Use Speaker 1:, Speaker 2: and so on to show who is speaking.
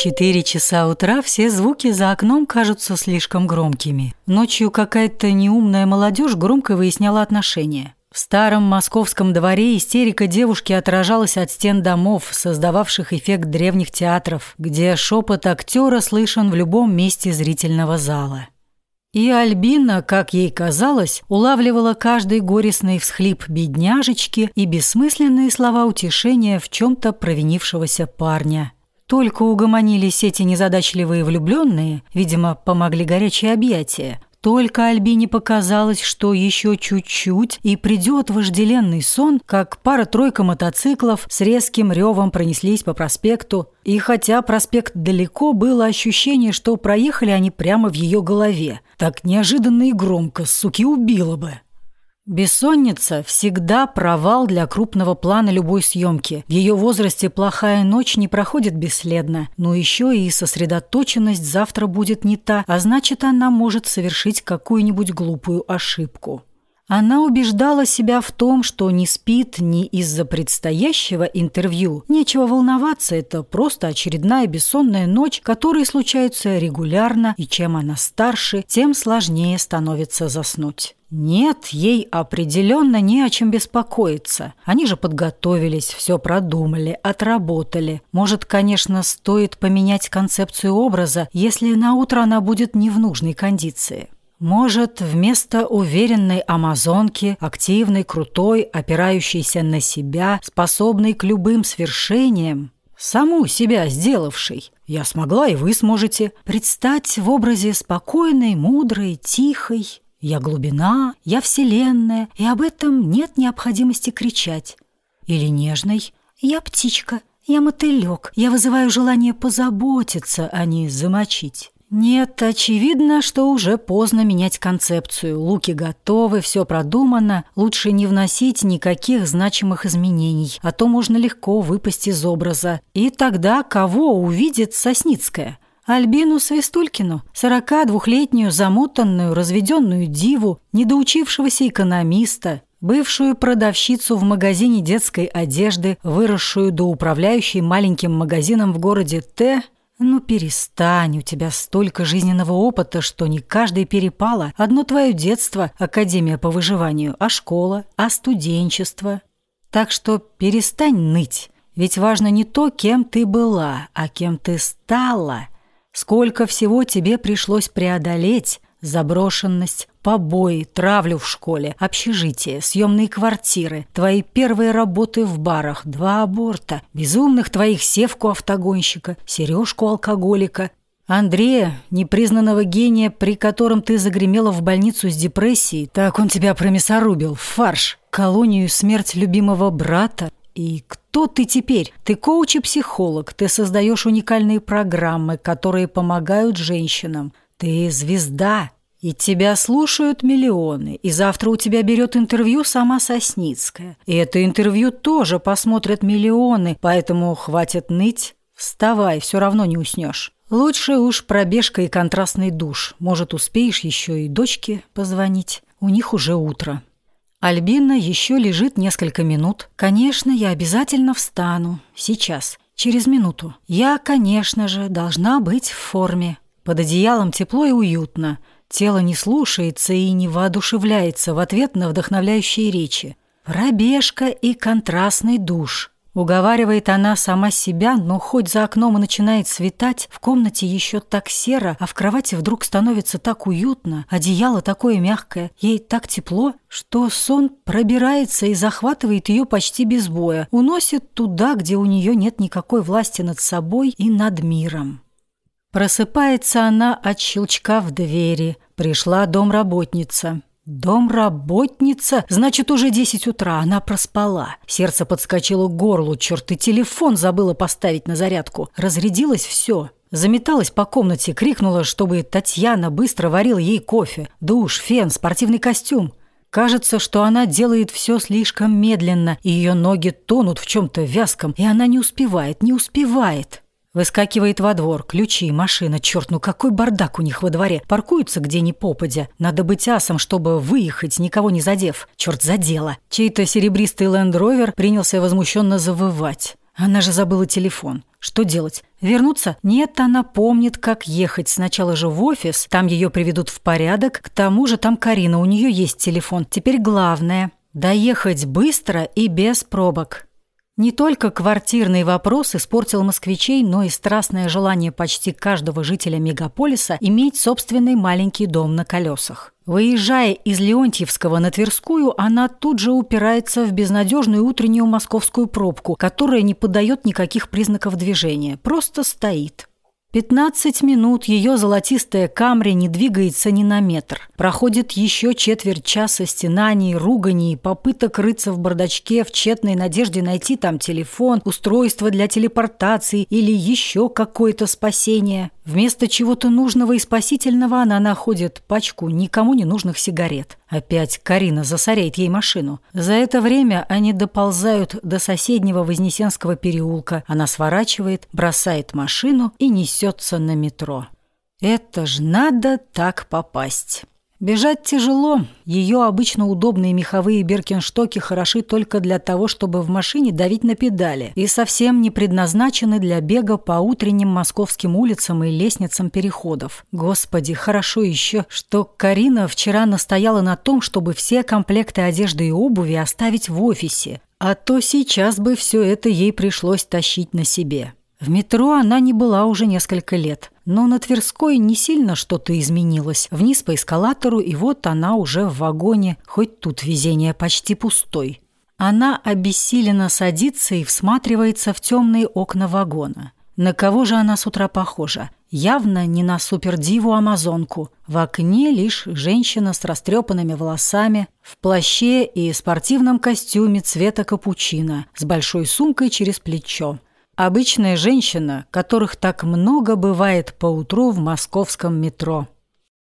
Speaker 1: четыре часа утра все звуки за окном кажутся слишком громкими. Ночью какая-то неумная молодежь громко выясняла отношения. В старом московском дворе истерика девушки отражалась от стен домов, создававших эффект древних театров, где шепот актера слышен в любом месте зрительного зала. И Альбина, как ей казалось, улавливала каждый горестный всхлип бедняжечки и бессмысленные слова утешения в чем-то провинившегося парня. Только угомонились эти незадачливые влюбленные, видимо, помогли горячие объятия, только Альбине показалось, что еще чуть-чуть и придет вожделенный сон, как пара-тройка мотоциклов с резким ревом пронеслись по проспекту. И хотя проспект далеко, было ощущение, что проехали они прямо в ее голове. Так неожиданно и громко, суки, убило бы. Бессонница – всегда провал для крупного плана любой съемки. В ее возрасте плохая ночь не проходит бесследно, но еще и сосредоточенность завтра будет не та, а значит, она может совершить какую-нибудь глупую ошибку. Она убеждала себя в том, что не спит ни из-за предстоящего интервью. Нечего волноваться, это просто очередная бессонная ночь, которые случаются регулярно, и чем она старше, тем сложнее становится заснуть. Нет, ей определенно не о чем беспокоиться. Они же подготовились, все продумали, отработали. Может, конечно, стоит поменять концепцию образа, если на утро она будет не в нужной кондиции. Может, вместо уверенной амазонки, активной, крутой, опирающейся на себя, способной к любым свершениям, саму себя сделавшей, я смогла, и вы сможете, предстать в образе спокойной, мудрой, тихой. Я глубина, я вселенная, и об этом нет необходимости кричать. Или нежной, я птичка, я мотылек, я вызываю желание позаботиться, а не замочить. Нет, очевидно, что уже поздно менять концепцию. Луки готовы, все продумано. Лучше не вносить никаких значимых изменений, а то можно легко выпасть из образа. И тогда кого увидит Сосницкая? Альбину Свистулькину, 42-летнюю замотанную, разведенную диву, недоучившегося экономиста, бывшую продавщицу в магазине детской одежды, выросшую до управляющей маленьким магазином в городе Т – «Ну перестань, у тебя столько жизненного опыта, что не каждый перепало. Одно твое детство – академия по выживанию, а школа, а студенчество. Так что перестань ныть, ведь важно не то, кем ты была, а кем ты стала. Сколько всего тебе пришлось преодолеть, Заброшенность, побои, травлю в школе, общежитие, съемные квартиры, твои первые работы в барах, два аборта, безумных твоих севку-автогонщика, сережку алкоголика, Андрея, непризнанного гения, при котором ты загремела в больницу с депрессией, так он тебя промесорубил, фарш, колонию смерть любимого брата. И кто ты теперь? Ты коуч и психолог, ты создаешь уникальные программы, которые помогают женщинам. Ты звезда, и тебя слушают миллионы, и завтра у тебя берет интервью сама Сосницкая. И это интервью тоже посмотрят миллионы, поэтому хватит ныть. Вставай, все равно не уснешь. Лучше уж пробежка и контрастный душ. Может, успеешь еще и дочке позвонить. У них уже утро. Альбина еще лежит несколько минут. Конечно, я обязательно встану. Сейчас. Через минуту. Я, конечно же, должна быть в форме. Под одеялом тепло и уютно. Тело не слушается и не воодушевляется в ответ на вдохновляющие речи. Пробежка и контрастный душ. Уговаривает она сама себя, но хоть за окном и начинает светать, в комнате еще так серо, а в кровати вдруг становится так уютно, одеяло такое мягкое, ей так тепло, что сон пробирается и захватывает ее почти без боя, уносит туда, где у нее нет никакой власти над собой и над миром. Просыпается она от щелчка в двери. Пришла домработница. Домработница? Значит, уже десять утра. Она проспала. Сердце подскочило к горлу. Черт, и телефон забыла поставить на зарядку. Разрядилось все. Заметалась по комнате, крикнула, чтобы Татьяна быстро варила ей кофе. Душ, фен, спортивный костюм. Кажется, что она делает все слишком медленно, и ее ноги тонут в чем-то вязком, и она не успевает, не успевает. Выскакивает во двор, ключи, машина, черт, ну какой бардак у них во дворе. Паркуются где ни попадя. Надо быть асом, чтобы выехать, никого не задев. Черт, задело. Чей-то серебристый лендровер принялся возмущенно завывать. Она же забыла телефон. Что делать? Вернуться? Нет, она помнит, как ехать. Сначала же в офис, там ее приведут в порядок. К тому же там Карина, у нее есть телефон. Теперь главное – доехать быстро и без пробок. Не только квартирный вопрос испортил москвичей, но и страстное желание почти каждого жителя мегаполиса иметь собственный маленький дом на колесах. Выезжая из Леонтьевского на Тверскую, она тут же упирается в безнадежную утреннюю московскую пробку, которая не подает никаких признаков движения, просто стоит. 15 минут ее золотистая камри не двигается ни на метр. Проходит еще четверть часа стенаний, руганий, попыток рыться в бардачке в тщетной надежде найти там телефон, устройство для телепортации или еще какое-то спасение. Вместо чего-то нужного и спасительного она находит пачку никому не нужных сигарет. Опять Карина засоряет ей машину. За это время они доползают до соседнего Вознесенского переулка. Она сворачивает, бросает машину и несется на метро. Это ж надо так попасть. Бежать тяжело. Ее обычно удобные меховые беркинштоки хороши только для того, чтобы в машине давить на педали, и совсем не предназначены для бега по утренним московским улицам и лестницам переходов. Господи, хорошо еще, что Карина вчера настояла на том, чтобы все комплекты одежды и обуви оставить в офисе, а то сейчас бы все это ей пришлось тащить на себе. В метро она не была уже несколько лет, но на Тверской не сильно что-то изменилось. Вниз по эскалатору, и вот она уже в вагоне, хоть тут везение почти пустой. Она обессиленно садится и всматривается в темные окна вагона. На кого же она с утра похожа? Явно не на супердиву-амазонку. В окне лишь женщина с растрепанными волосами, в плаще и спортивном костюме цвета капучино, с большой сумкой через плечо. Обычная женщина, которых так много бывает по утру в московском метро.